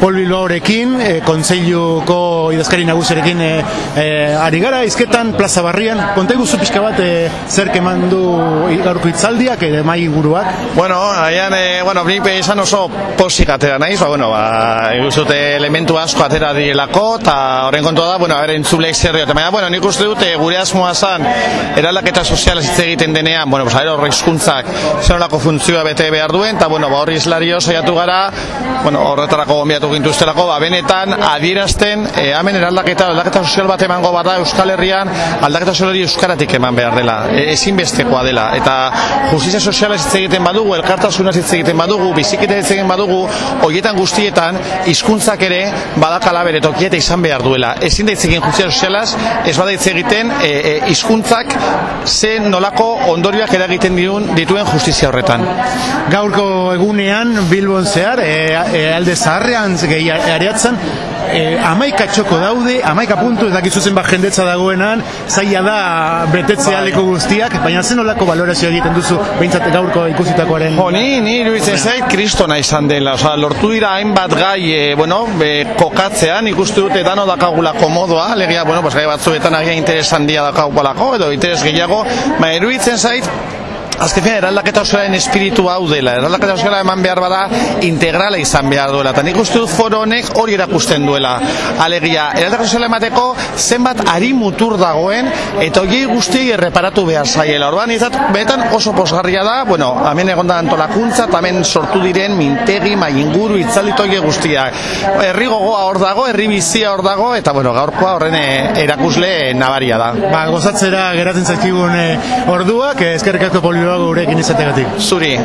Pol Bilbaorekin, e, kontseiluko idazkari nagusiarekin e, e, ari gara, izketan plaza barrian, konta iguzu pixka bat e, zer keman du gaurko itzaldiak, e, mai guruak? Bueno, aian, e, bueno, nik izan oso posik atera naiz, ba, bueno, ba, iguzute elementu asko atera dielako, eta horren kontua da, bueno, beren zubleik zer diote, baina, bueno, nik uste dute gure asmoa zan, eraldaketa soziala hitz egiten denean, bueno, pues, horre hizkuntzak zenolako funtzioa bete behar duen, eta, bueno, ba, horri islario saiatu gara, bueno, horretarako gombiatu gintuztelako, ba, benetan, adierazten, e, hemen eraldaketa, aldaketa sozial bat emango bada Euskal Herrian, aldaketa sozial euskaratik eman behar dela, e, ezinbestekoa dela, eta justizia soziala hitz egiten badugu, elkartasuna hitz egiten badugu, biziketa hitz egiten badugu, hoietan guztietan, hizkuntzak ere, badakala bere tokieta izan behar duela. Ezin da egin justizia sozialaz, ez bada hitz egiten, e, e, hizkuntzak ze nolako ondorioak eragiten dituen, dituen justizia horretan. Gaurko egunean, Bilbon zehar, e, e, alde zaharrean, gehi areatzen, e, amaika txoko daude, amaika puntu, ez dakizuzen bat jendetza dagoenan, zaila da betetze aleko guztiak, baina zen olako valorazioa egiten duzu, behintzat gaurko ikusitakoaren. Jo, ni, ni iruditzen zait, kristona izan dela, oza, lortu dira hainbat gai, e, bueno, be, kokatzean, ikustu dute dano dakagula komodoa, legia, bueno, pues, gai batzuetan agia interesan dia dakagulako, edo interes gehiago, baina iruditzen zait, Azken fina, eraldaketa osoaren espiritu hau dela. Eraldaketa osoaren eman behar bada integrala izan behar duela. Eta nik uste dut foro honek hori erakusten duela. Alegia, eraldaketa osoaren emateko zenbat ari mutur dagoen eta hori guztiei erreparatu behar zaiela. Orduan, izat, benetan oso posgarria da, bueno, hemen egon da antolakuntza, eta hemen sortu diren mintegi, mainguru, itzaldito hori guztiak. Herri gogoa hor dago, herri bizia hor dago, eta bueno, gaurkoa horren erakusle nabaria da. Ba, gozatzera geratzen zaizkigun orduak, eskerrik asko polio gurekin izategatik. Zuri.